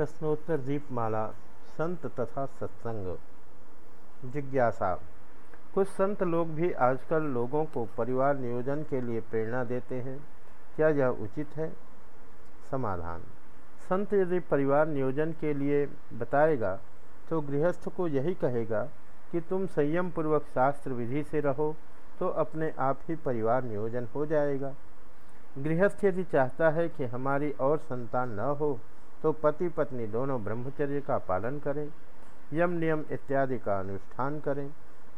प्रश्नोत्तर दीपमाला संत तथा सत्संग। जिज्ञासा, कुछ संत लोग भी आजकल लोगों को परिवार नियोजन के लिए प्रेरणा देते हैं। क्या यह उचित है? समाधान। संत यदि परिवार नियोजन के लिए बताएगा तो गृहस्थ को यही कहेगा कि तुम संयम पूर्वक शास्त्र विधि से रहो तो अपने आप ही परिवार नियोजन हो जाएगा। गृहस्थ यदि चाहता है कि हमारी और संतान न हो तो पति पत्नी दोनों ब्रह्मचर्य का पालन करें यम नियम इत्यादि का अनुष्ठान करें,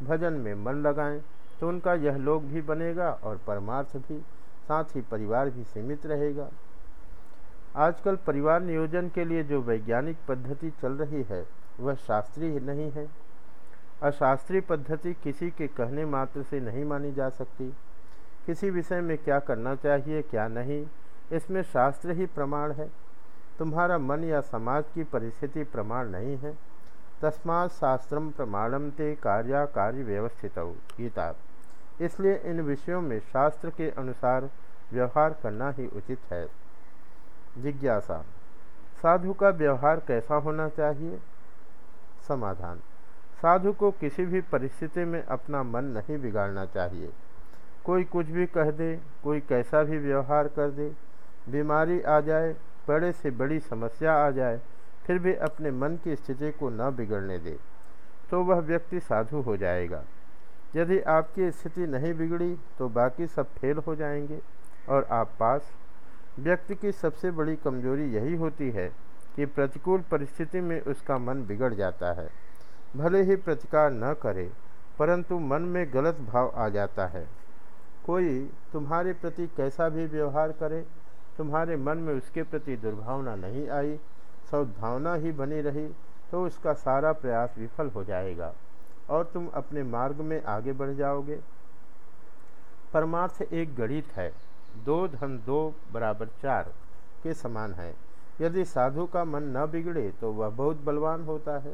भजन में मन लगाएँ तो उनका यह लोग भी बनेगा और परमार्थ भी, साथ ही परिवार भी सीमित रहेगा। आजकल परिवार नियोजन के लिए जो वैज्ञानिक पद्धति चल रही है, वह शास्त्रीय नहीं है। अशास्त्रीय पद्धति किसी के कहने मात्र से नहीं मानी जा सकती। किसी विषय में क्या करना चाहिए, क्या नहीं, इसमें शास्त्र ही प्रमाण है। तुम्हारा मन या समाज की परिस्थिति प्रमाण नहीं है। तस्मात शास्त्रम प्रमाणम ते कार्या कार्य व्यवस्थित गीता। इसलिए इन विषयों में शास्त्र के अनुसार व्यवहार करना ही उचित है। जिज्ञासा, साधु का व्यवहार कैसा होना चाहिए? समाधान, साधु को किसी भी परिस्थिति में अपना मन नहीं बिगाड़ना चाहिए। कोई कुछ भी कह दे, कोई कैसा भी व्यवहार कर दे, बीमारी आ जाए बड़े से बड़ी समस्या आ जाए, फिर भी अपने मन की स्थिति को न बिगड़ने दे तो वह व्यक्ति साधु हो जाएगा। यदि आपकी स्थिति नहीं बिगड़ी तो बाकी सब फेल हो जाएँगे और आप पास। व्यक्ति की सबसे बड़ी कमज़ोरी यही होती है कि प्रतिकूल परिस्थिति में उसका मन बिगड़ जाता है। भले ही प्रतिकार न करे, परंतु मन में गलत भाव आ जाता है। कोई तुम्हारे प्रति कैसा भी व्यवहार करे तुम्हारे मन में उसके प्रति दुर्भावना नहीं आई, सद्भावना ही बनी रही तो उसका सारा प्रयास विफल हो जाएगा, और तुम अपने मार्ग में आगे बढ़ जाओगे। परमार्थ एक गणित है, दो धन दो बराबर चार के समान है। यदि साधु का मन न बिगड़े तो वह बहुत बलवान होता है।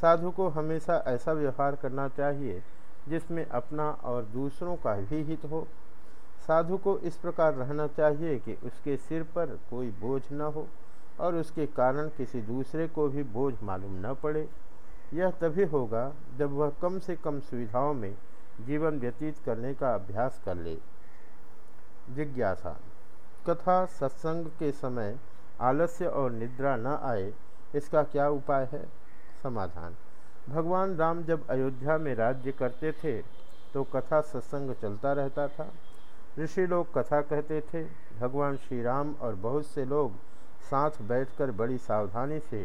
साधु को हमेशा ऐसा व्यवहार करना चाहिए, जिसमें अपना और दूसरों का भी हित हो। साधु को इस प्रकार रहना चाहिए कि उसके सिर पर कोई बोझ न हो और उसके कारण किसी दूसरे को भी बोझ मालूम न पड़े। यह तभी होगा जब वह कम से कम सुविधाओं में जीवन व्यतीत करने का अभ्यास कर ले। जिज्ञासा। कथा सत्संग के समय आलस्य और निद्रा न आए, इसका क्या उपाय है? समाधान। भगवान राम जब अयोध्या में राज्य करते थे तो कथा सत्संग चलता रहता था। ऋषि लोग कथा कहते थे, भगवान श्री राम और बहुत से लोग साथ बैठकर बड़ी सावधानी से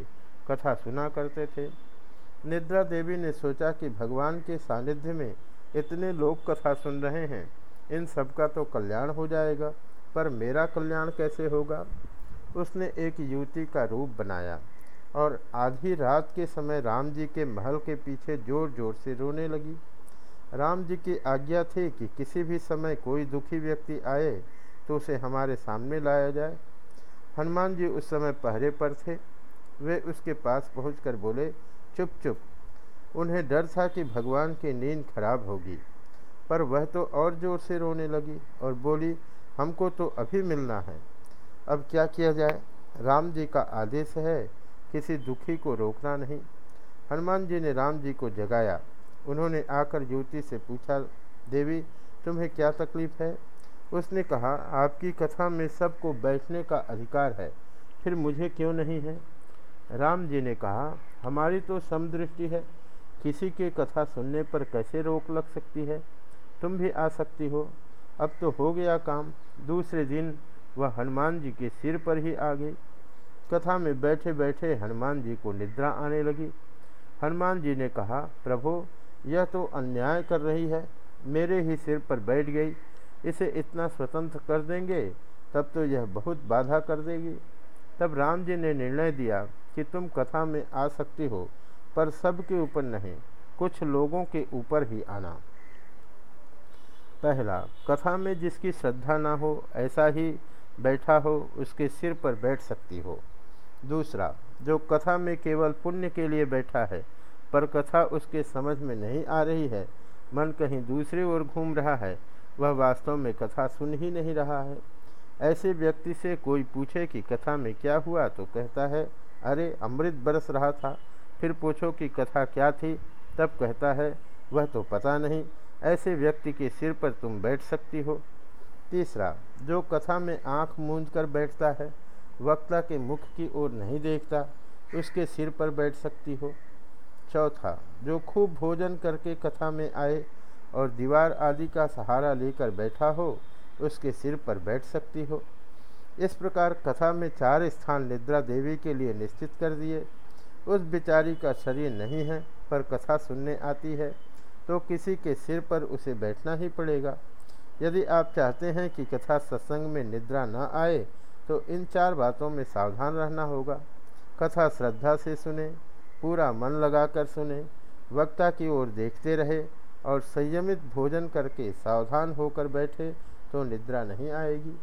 कथा सुना करते थे। निद्रा देवी ने सोचा कि भगवान के सानिध्य में इतने लोग कथा सुन रहे हैं, इन सबका तो कल्याण हो जाएगा, पर मेरा कल्याण कैसे होगा? उसने एक युवती का रूप बनाया और आधी रात के समय राम जी के महल के पीछे ज़ोर ज़ोर से रोने लगी। राम जी की आज्ञा थी कि किसी भी समय कोई दुखी व्यक्ति आए तो उसे हमारे सामने लाया जाए। हनुमान जी उस समय पहरे पर थे। वे उसके पास पहुंचकर बोले, चुप चुप। उन्हें डर था कि भगवान की नींद खराब होगी, पर वह तो और ज़ोर से रोने लगी और बोली, हमको तो अभी मिलना है। अब क्या किया जाए? राम जी का आदेश है, किसी दुखी को रोकना नहीं। हनुमान जी ने राम जी को जगाया। उन्होंने आकर युवती से पूछा, देवी, तुम्हें क्या तकलीफ़ है? उसने कहा, आपकी कथा में सबको बैठने का अधिकार है, फिर मुझे क्यों नहीं है? राम जी ने कहा, हमारी तो समदृष्टि है, किसी के कथा सुनने पर कैसे रोक लग सकती है? तुम भी आ सकती हो। अब तो हो गया काम, दूसरे दिन वह हनुमान जी के सिर पर ही आ गई। कथा में बैठे बैठे हनुमान जी को निद्रा आने लगी। हनुमान जी ने कहा, प्रभु यह तो अन्याय कर रही है। मेरे ही सिर पर बैठ गई। इसे इतना स्वतंत्र कर देंगे, तब तो यह बहुत बाधा कर देगी। तब राम जी ने निर्णय दिया कि तुम कथा में आ सकती हो, पर सबके ऊपर नहीं, कुछ लोगों के ऊपर ही आना। पहला, कथा में जिसकी श्रद्धा ना हो, ऐसा ही बैठा हो, उसके सिर पर बैठ सकती हो। दूसरा, जो कथा में केवल पुण्य के लिए बैठा है पर कथा उसके समझ में नहीं आ रही है। मन कहीं दूसरी ओर घूम रहा है, वह वास्तव में कथा सुन ही नहीं रहा है। ऐसे व्यक्ति से कोई पूछे कि कथा में क्या हुआ तो कहता है, अरे, अमृत बरस रहा था। फिर पूछो कि कथा क्या थी? तब कहता है, वह तो पता नहीं। ऐसे व्यक्ति के सिर पर तुम बैठ सकती हो। तीसरा, जो कथा में आँख मूंद कर बैठता है, वक्ता के मुख की ओर नहीं देखता, उसके सिर पर बैठ सकती हो। चौथा जो खूब भोजन करके कथा में आए और दीवार आदि का सहारा लेकर बैठा हो, उसके सिर पर बैठ सकती हो। इस प्रकार कथा में चार स्थान निद्रा देवी के लिए निश्चित कर दिए। उस बिचारी का शरीर नहीं है, पर कथा सुनने आती है तो किसी के सिर पर उसे बैठना ही पड़ेगा। यदि आप चाहते हैं कि कथा सत्संग में निद्रा न आए तो इन चार बातों में सावधान रहना होगा। कथा श्रद्धा से सुने पूरा मन लगाकर सुने, वक्ता की ओर देखते रहे और संयमित भोजन करके सावधान होकर बैठे तो निद्रा नहीं आएगी।